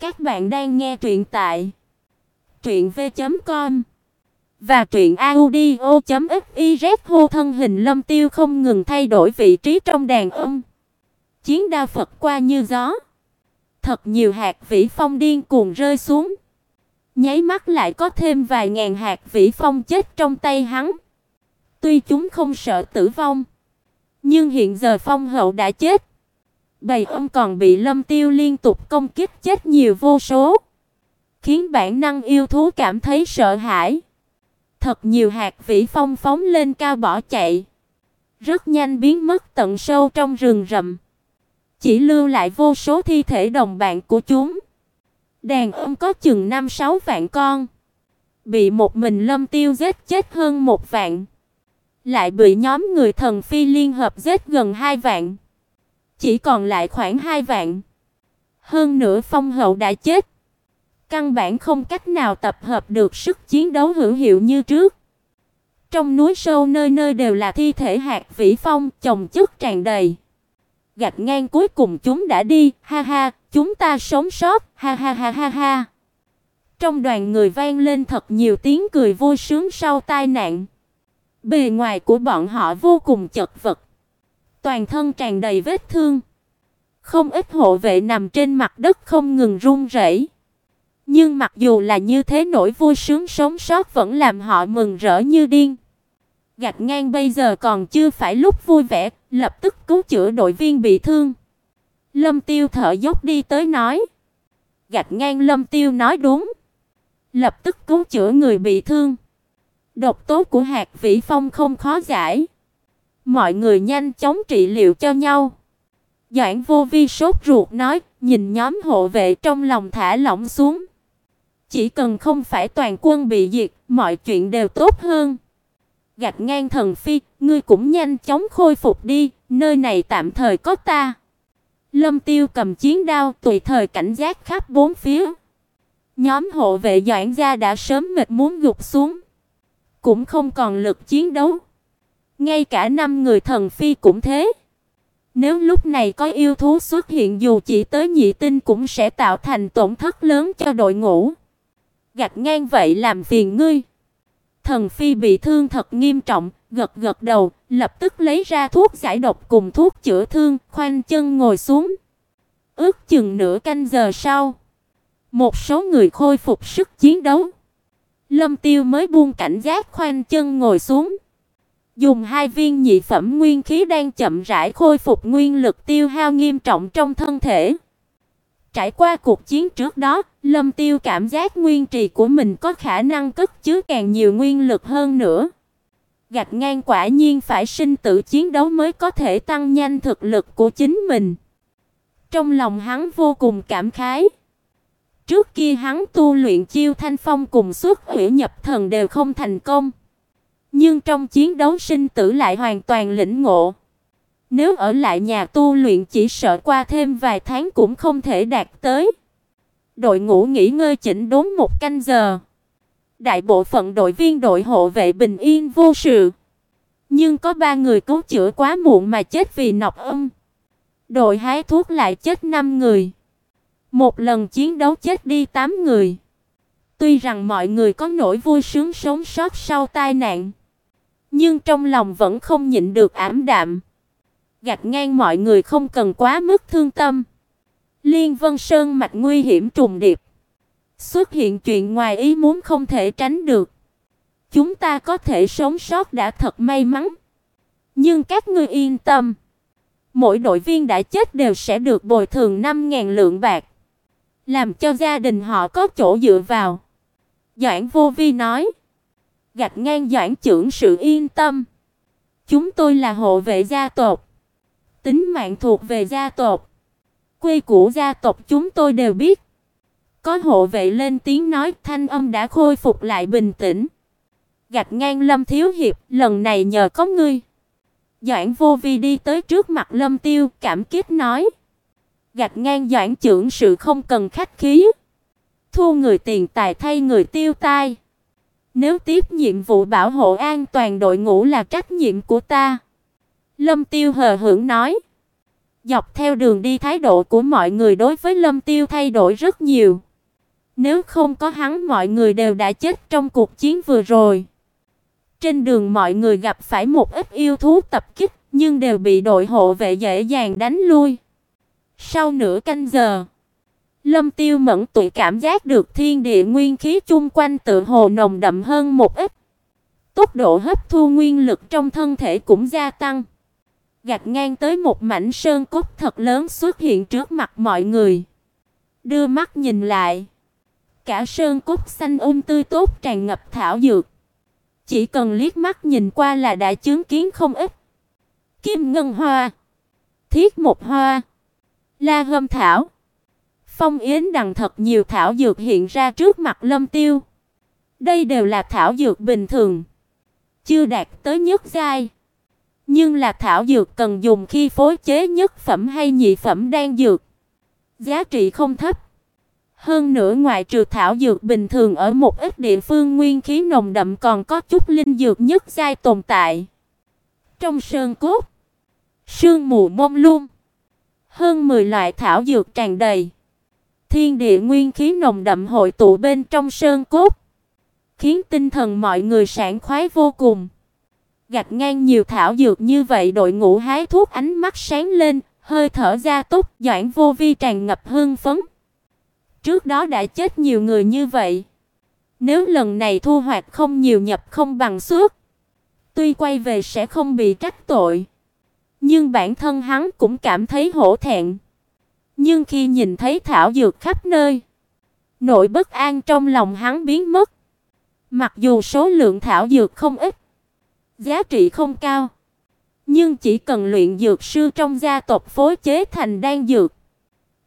Các bạn đang nghe truyện tại truyện v.com và truyện audio.fiz hô thân hình Lâm Tiêu không ngừng thay đổi vị trí trong đàn âm. Chiến đao Phật qua như gió. Thật nhiều hạt vĩ phong điên cuồng rơi xuống. Nháy mắt lại có thêm vài ngàn hạt vĩ phong chết trong tay hắn. Tuy chúng không sợ tử vong, nhưng hiện giờ phong hậu đã chết. Bầy ong còn bị Lâm Tiêu liên tục công kích chết nhiều vô số, khiến bản năng yêu thú cảm thấy sợ hãi. Thật nhiều hạt vĩ phong phóng lên cao bỏ chạy, rất nhanh biến mất tận sâu trong rừng rậm, chỉ lưu lại vô số thi thể đồng bạn của chúng. Đàn ong có chừng 5-6 vạn con, bị một mình Lâm Tiêu giết chết hơn một vạn, lại bị nhóm người thần phi liên hợp giết gần 2 vạn chỉ còn lại khoảng 2 vạn. Hơn nữa phong hậu đã chết, căn bản không cách nào tập hợp được sức chiến đấu hữu hiệu như trước. Trong núi sâu nơi nơi đều là thi thể hạt vĩ phong chồng chất tràn đầy. Gạch ngang cuối cùng chúng đã đi, ha ha, chúng ta sống sót, ha ha ha ha ha. Trong đoàn người vang lên thật nhiều tiếng cười vui sướng sau tai nạn. Bề ngoài của bọn họ vô cùng chật vật toàn thân tràn đầy vết thương. Không ít hộ vệ nằm trên mặt đất không ngừng run rẩy. Nhưng mặc dù là như thế nỗi vui sướng sống sót vẫn làm họ mừng rỡ như điên. Gạch ngang bây giờ còn chưa phải lúc vui vẻ, lập tức cứu chữa đội viên bị thương. Lâm Tiêu thở dốc đi tới nói. Gạch ngang Lâm Tiêu nói đúng. Lập tức cứu chữa người bị thương. Độc tố của hạt vĩ phong không khó giải. Mọi người nhanh chóng trị liệu cho nhau. Doãn Vô Vi sốt ruột nói, nhìn nhóm hộ vệ trong lòng thả lỏng xuống. Chỉ cần không phải toàn quân bị diệt, mọi chuyện đều tốt hơn. Gạch ngang thần phi, ngươi cũng nhanh chóng khôi phục đi, nơi này tạm thời có ta. Lâm Tiêu cầm chiến đao, tùy thời cảnh giác khắp bốn phía. Nhóm hộ vệ Doãn gia đã sớm mệt muốn gục xuống, cũng không còn lực chiến đấu. Ngay cả năm người thần phi cũng thế. Nếu lúc này có yêu thú xuất hiện dù chỉ tới nhị tinh cũng sẽ tạo thành tổn thất lớn cho đội ngũ. Gạch ngang vậy làm phiền ngươi. Thần phi bị thương thật nghiêm trọng, gật gật đầu, lập tức lấy ra thuốc giải độc cùng thuốc chữa thương, khoanh chân ngồi xuống. Ước chừng nửa canh giờ sau, một số người khôi phục sức chiến đấu. Lâm Tiêu mới buông cảnh giác khoanh chân ngồi xuống. Dùng hai viên nhị phẩm nguyên khí đang chậm rãi khôi phục nguyên lực tiêu hao nghiêm trọng trong thân thể. Trải qua cuộc chiến trước đó, Lâm Tiêu cảm giác nguyên trì của mình có khả năng cất chứa càng nhiều nguyên lực hơn nữa. Gạch ngang quả nhiên phải sinh tử chiến đấu mới có thể tăng nhanh thực lực của chính mình. Trong lòng hắn vô cùng cảm khái. Trước kia hắn tu luyện chiêu thanh phong cùng xuất hủy nhập thần đều không thành công. Nhưng trong chiến đấu sinh tử lại hoàn toàn lĩnh ngộ. Nếu ở lại nhà tu luyện chỉ sợ qua thêm vài tháng cũng không thể đạt tới. Đội ngũ nghỉ ngơi chỉnh đốn một canh giờ. Đại bộ phận đội viên đội hộ vệ bình yên vô sự. Nhưng có ba người cứu chữa quá muộn mà chết vì nọc âm. Đội hái thuốc lại chết 5 người. Một lần chiến đấu chết đi 8 người. Tuy rằng mọi người có nỗi vui sướng sống sót sau tai nạn, nhưng trong lòng vẫn không nhịn được ảm đạm. Gạt ngang mọi người không cần quá mức thương tâm. Liên Vân Sơn mạch nguy hiểm trùng điệp. Xuất hiện chuyện ngoài ý muốn không thể tránh được. Chúng ta có thể sống sót đã thật may mắn. Nhưng các ngươi yên tâm, mỗi đội viên đã chết đều sẽ được bồi thường 5000 lượng bạc, làm cho gia đình họ có chỗ dựa vào." Doãn Vô Vi nói gạch ngang Doãn trưởng sự yên tâm. Chúng tôi là hộ vệ gia tộc. Tính mạng thuộc về gia tộc. Quy củ gia tộc chúng tôi đều biết. Có hộ vệ lên tiếng nói, thanh âm đã khôi phục lại bình tĩnh. Gạch ngang Lâm thiếu hiệp, lần này nhờ có ngươi. Doãn Vô Vi đi tới trước mặt Lâm Tiêu, cảm kích nói: "Gạch ngang Doãn trưởng sự không cần khách khí, thu người tiền tài thay người tiêu tai." Nếu tiếp nhiệm vụ bảo hộ an toàn đội ngũ là trách nhiệm của ta." Lâm Tiêu hờ hững nói. Dọc theo đường đi thái độ của mọi người đối với Lâm Tiêu thay đổi rất nhiều. Nếu không có hắn mọi người đều đã chết trong cuộc chiến vừa rồi. Trên đường mọi người gặp phải một ít yêu thú tập kích, nhưng đều bị đội hộ vệ dễ dàng đánh lui. Sau nửa canh giờ, Lâm Tiêu mẫn tụi cảm giác được thiên địa nguyên khí chung quanh tự hồ nồng đậm hơn một ít. Tốc độ hấp thu nguyên lực trong thân thể cũng gia tăng. Gạt ngang tới một mảnh sơn cốt thật lớn xuất hiện trước mặt mọi người. Đưa mắt nhìn lại, cả sơn cốt xanh um tươi tốt tràn ngập thảo dược. Chỉ cần liếc mắt nhìn qua là đã chứng kiến không ít. Kim ngân hoa, thiết một hoa, la gâm thảo, phong yến đằng thật nhiều thảo dược hiện ra trước mặt Lâm Tiêu. Đây đều là thảo dược bình thường, chưa đạt tới nhất giai, nhưng là thảo dược cần dùng khi phối chế nhất phẩm hay nhị phẩm đan dược. Giá trị không thấp. Hơn nữa ngoại trừ thảo dược bình thường ở một ít địa phương nguyên khí nồng đậm còn có chút linh dược nhất giai tồn tại. Trong sơn cốt, sương mù mông lung, hơn 10 loại thảo dược tràn đầy. Thiên địa nguyên khí nồng đậm hội tụ bên trong sơn cốt, khiến tinh thần mọi người sảng khoái vô cùng. gạt ngang nhiều thảo dược như vậy đội ngũ hái thuốc ánh mắt sáng lên, hơi thở ra túc, Doãn Vô Vi tràn ngập hưng phấn. Trước đó đã chết nhiều người như vậy, nếu lần này thu hoạch không nhiều nhập không bằng suốt tuy quay về sẽ không bị trách tội, nhưng bản thân hắn cũng cảm thấy hổ thẹn. Nhưng khi nhìn thấy thảo dược khắp nơi, nỗi bất an trong lòng hắn biến mất. Mặc dù số lượng thảo dược không ít, giá trị không cao, nhưng chỉ cần luyện dược sư trong gia tộc phối chế thành đan dược,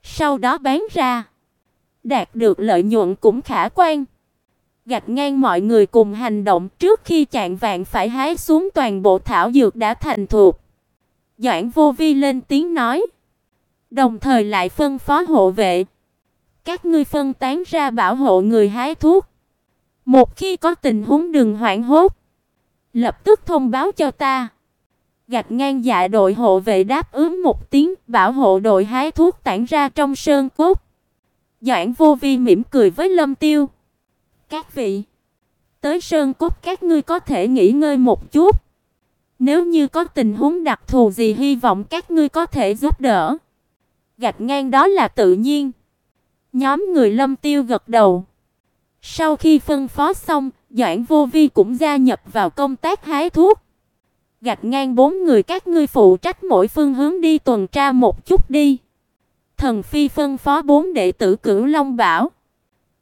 sau đó bán ra, đạt được lợi nhuận cũng khả quan. Gạch ngang mọi người cùng hành động trước khi chạng vạn phải hái xuống toàn bộ thảo dược đã thành thuộc. Doãn Vô Vi lên tiếng nói, đồng thời lại phân phó hộ vệ, các ngươi phân tán ra bảo hộ người hái thuốc. Một khi có tình huống đừng hoảng hốt, lập tức thông báo cho ta. Gạch ngang dạ đội hộ vệ đáp ứng một tiếng, bảo hộ đội hái thuốc tản ra trong sơn cốt. Doãn Vô Vi mỉm cười với Lâm Tiêu. "Các vị, tới sơn cốt các ngươi có thể nghỉ ngơi một chút. Nếu như có tình huống đặc thù gì hy vọng các ngươi có thể giúp đỡ." Gạch ngang đó là tự nhiên. Nhóm người Lâm Tiêu gật đầu. Sau khi phân phó xong, Doãn Vô Vi cũng gia nhập vào công tác hái thuốc. Gạch ngang bốn người các ngươi phụ trách mỗi phương hướng đi tuần tra một chút đi. Thần phi phân phó bốn đệ tử Cửu Long bảo.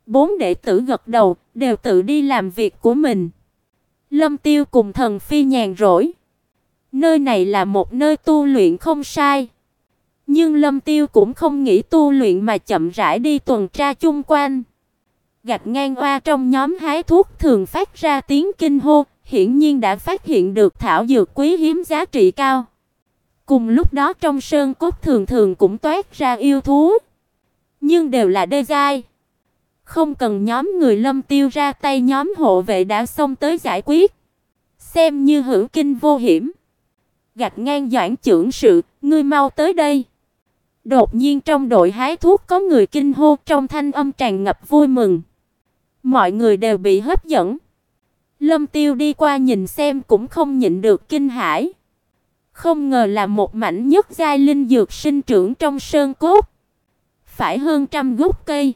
Bốn đệ tử gật đầu, đều tự đi làm việc của mình. Lâm Tiêu cùng thần phi nhàn rỗi. Nơi này là một nơi tu luyện không sai. Nhưng Lâm Tiêu cũng không nghĩ tu luyện mà chậm rãi đi tuần tra chung quanh. Gạch ngang oa trong nhóm hái thuốc thường phát ra tiếng kinh hô, hiển nhiên đã phát hiện được thảo dược quý hiếm giá trị cao. Cùng lúc đó trong sơn cốt thường thường cũng toát ra yêu thú, nhưng đều là đê giai. Không cần nhóm người Lâm Tiêu ra tay nhóm hộ vệ đã xông tới giải quyết, xem như hữu kinh vô hiểm. Gạch ngang Doãn trưởng sự, ngươi mau tới đây. Đột nhiên trong đội hái thuốc có người kinh hô, trong thanh âm tràn ngập vui mừng. Mọi người đều bị hấp dẫn. Lâm Tiêu đi qua nhìn xem cũng không nhịn được kinh hãi. Không ngờ là một mảnh nhất giai linh dược sinh trưởng trong sơn cốt. Phải hơn trăm gốc cây.